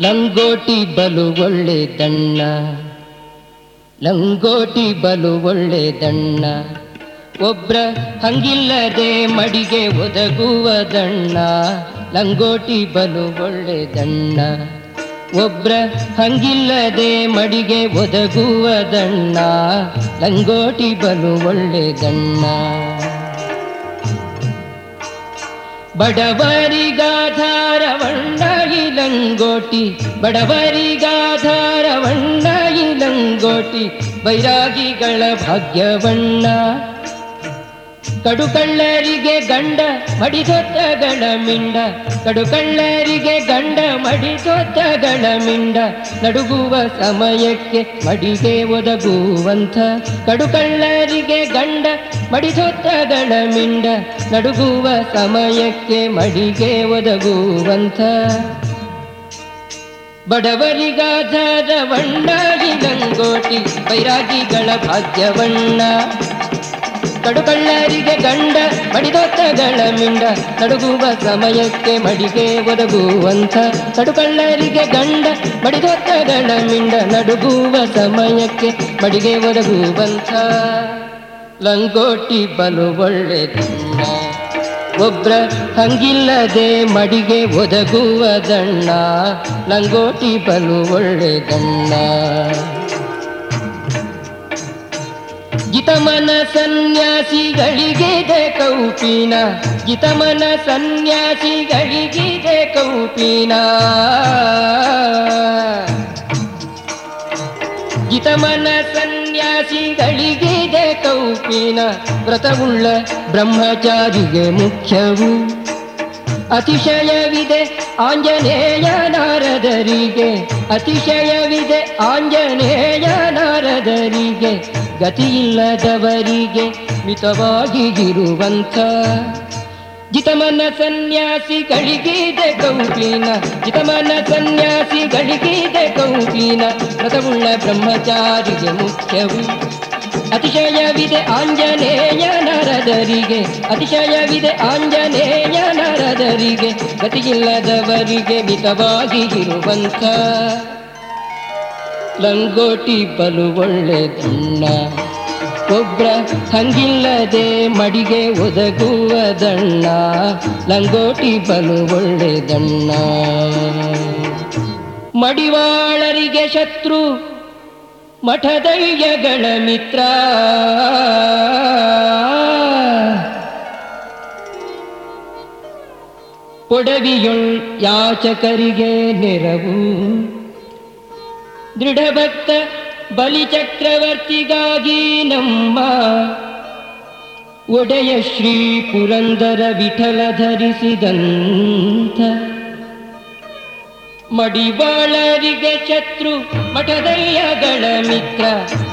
ಲಂಗೋಟಿ ಬಲು ಒಳ್ಳೆ ದಣ್ಣ. ಲಂಗೋಟಿ ಬಲು ಒಳ್ಳೆ ದಣ್ಣ. ಒಬ್ರ ಹಂಗಿಲ್ಲದೆ ಮಡಿಗೆ ಒದಗುವ ದಣ್ಣ. ಲಂಗೋಟಿ ಬಲು ಒಳ್ಳೆ ದಣ್ಣ. ಒಬ್ರ ಹಂಗಿಲ್ಲದೆ ಮಡಿಗೆ ಒದಗುವ ದಣ್ಣ. ಲಂಗೋಟಿ ಬಲು ಒಳ್ಳೆ ದಣ್ಣ. ಬಡವರಿಗಾಧಾರವಣ್ಣ ಇಲಂಗೋಟಿ ಬಡವರಿಗಾಧಾರವಣ್ಣ ಇಲಂಗೋಟಿ ಬೈರಾಗಿಗಳ ಭಾಗ್ಯವಣ್ಣ. ಕಡುಕಳ್ಳರಿಗೆ ಗಂಡ ಮಡಿದೊತ್ತಗಳ ಮಿಂಡ. ಕಡುಕಳ್ಳರಿಗೆ ಗಂಡ ಮಡಿದೊತ್ತಗಳ ಮಿಂಡ. ನಡುಗುವ ಸಮಯಕ್ಕೆ ಮಡಿಗೆ ಒದಗುವಂಥ ಕಡುಕಳ್ಳರಿಗೆ ಗಂಡ ಮಡಿದೊತ್ತಗಳ ಮಿಂಡ. ನಡುಗುವ ಸಮಯಕ್ಕೆ ಮಡಿಗೆ ಒದಗುವಂಥ ಬಡವರಿಗಾಧಾರವಣ್ಣ ಗಂಗೋಟಿ ಬೈರಾಗಿಗಳ ಭಾಗ್ಯವಣ್ಣ. ಕಡುಕಳ್ಳರಿಗೆ ಗಂಡ ಮಡಿದೊತ್ತಗಳ ಮಿಂಡ, ನಡುಗುವ ಸಮಯಕ್ಕೆ ಮಡಿಗೆ ಒದಗುವಂಥ ಕಡುಕಳ್ಳರಿಗೆ ಗಂಡ ಮಡಿದೊತ್ತಗಳ ಮಿಂಡ, ನಡುಗುವ ಸಮಯಕ್ಕೆ ಮಡಿಗೆ ಒದಗುವಂತ ಲಂಗೋಟಿ ಬಲು ಒಳ್ಳೆದಣ್ಣ. ಒಬ್ರ ಹಂಗಿಲ್ಲದೆ ಮಡಿಗೆ ಒದಗುವ ದಣ್ಣ, ಲಂಗೋಟಿ ಬಲು ಒಳ್ಳೆ ದಣ್ಣ ಜಿತಮನ ಸನ್ಯಾಸಿಗಳಿಗಿದೆ ಕೌಪಿನ ಜಿತಮನ ಸನ್ಯಾಸಿಗಳಿಗಿದೆ ಕೌಪಿನ. ಜಿತಮನ ಸನ್ಯಾಸಿಗಳಿಗೆ ಕೌಪಿನ ವ್ರತವುಳ್ಳ ಬ್ರಹ್ಮಚಾರಿಗೆ ಮುಖ್ಯವು. ಅತಿಶಯವಿದೆ ಆಂಜನೇಯ ನಾರದರಿಗೆ, ಅತಿಶಯವಿದೆ ಆಂಜನೇಯ ನಾರದರಿಗೆ, ಗತಿಯಿಲ್ಲದವರಿಗೆ ಮಿತವಾಗಿ ಇರುವಂಥ ಜಿತಮನ ಸನ್ಯಾಸಿಗಳಿಗಿದೆ ಕೌಕೀನ ಜಿತಮನ ಸನ್ಯಾಸಿಗಳಿಗಿದೆ ಕೌಕೀನ ವ್ರತವುಳ್ಳ ಬ್ರಹ್ಮಚಾರಿಗೆ ಮುಖ್ಯವು. ಅತಿಶಯವಿದೆ ಆಂಜನೇಯ ನರದರಿಗೆ. ಅತಿಶಯವಿದೆ ಆಂಜನೇಯ ನರದರಿಗೆ. ಗತಿಯಿಲ್ಲದವರಿಗೆ ಮಿತವಾಗಿ ಇರುವಂತ ಲಂಗೋಟಿ ಬಲು ಒಳ್ಳೆದಣ್ಣ. ಒಬ್ರ ಹಂಗಿಲ್ಲದೆ ಮಡಿಗೆ ಒದಗುವ ದಣ್ಣ, ಲಂಗೋಟಿ ಬಲು ಒಳ್ಳೆ ದಣ್ಣ. ಮಡಿವಾಳರಿಗೆ ಶತ್ರು, ಮಠದಯ್ಯಗಳ ಮಿತ್ರ. ಪೊಡವಿಯೊಳ್ ಯಾಚಕರಿಗೆ ನೆರವು. ದೃಢಭಕ್ತ ಬಲಿಚಕ್ರವರ್ತಿಗಾಗಿ ನಮ್ಮ ಒಡೆಯ ಶ್ರೀ ಪುರಂದರ ವಿಠಲ ಧರಿಸಿದಂಥ ಮಡಿವಾಳರಿಗೆ ಶತ್ರು ಮಠದಯ್ಯಗಳ ಮಿತ್ರ,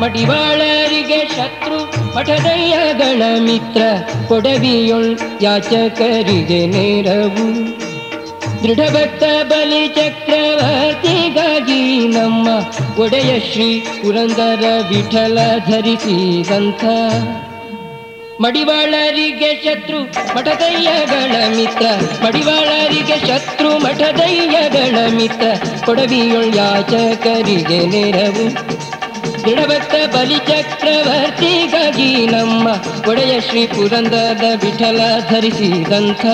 ಮಡಿವಾಳರಿಗೆ ಶತ್ರು ಮಠದಯ್ಯಗಳ ಮಿತ್ರ, ಕೊಡವಿಯೊಳ್ ಯಾಚಕರಿಗೆ ನೆರವು. ದೃಢಭಕ್ತ ಬಲಿ ಚಕ್ರವರ್ತಿಗಾಗಿ ನಮ್ಮ ಒಡೆಯ ಶ್ರೀ ಪುರಂದರ ವಿಠಲ ಧರಿಸಿದಂಥ ಮಡಿವಾಳರಿಗೆ ಶತ್ರು ಮಠದಯ್ಯಗಳ ಮಿತ್ರ, ಮಡಿವಾಳರಿಗೆ ಶತ್ರು ಮಠದಯ್ಯಗಳ ಮಿತ್ರ ಕೊಡವಿಯೊಳ್ ಯಾಚಕರಿಗೆ ನೆರವು. ದೃಢಭಕ್ತ ಬಲಿಚಕ್ರವರ್ತಿಗಾಗಿ ನಮ್ಮ ಒಡೆಯ ಶ್ರೀ ಪುರಂದರ ವಿಠಲ ಧರಿಸಿದಂಥ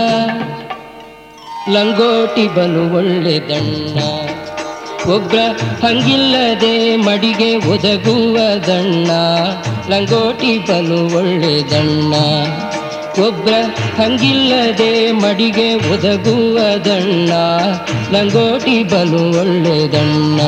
ಲಂಗೋಟಿ ಬಲು ಒಳ್ಳೆದಣ್ಣ ಒಬ್ರ ಹಂಗಿಲ್ಲದೆ ಮಡಿಗೆ ಒದಗುವ ದಣ್ಣ, ಲಂಗೋಟಿ ಬಲು ಒಳ್ಳೆದಣ್ಣ ಒಬ್ರ ಹಂಗಿಲ್ಲದೆ ಮಡಿಗೆ ಒದಗುವ ದಣ್ಣ, ಲಂಗೋಟಿ ಬಲು ಒಳ್ಳೆದಣ್ಣ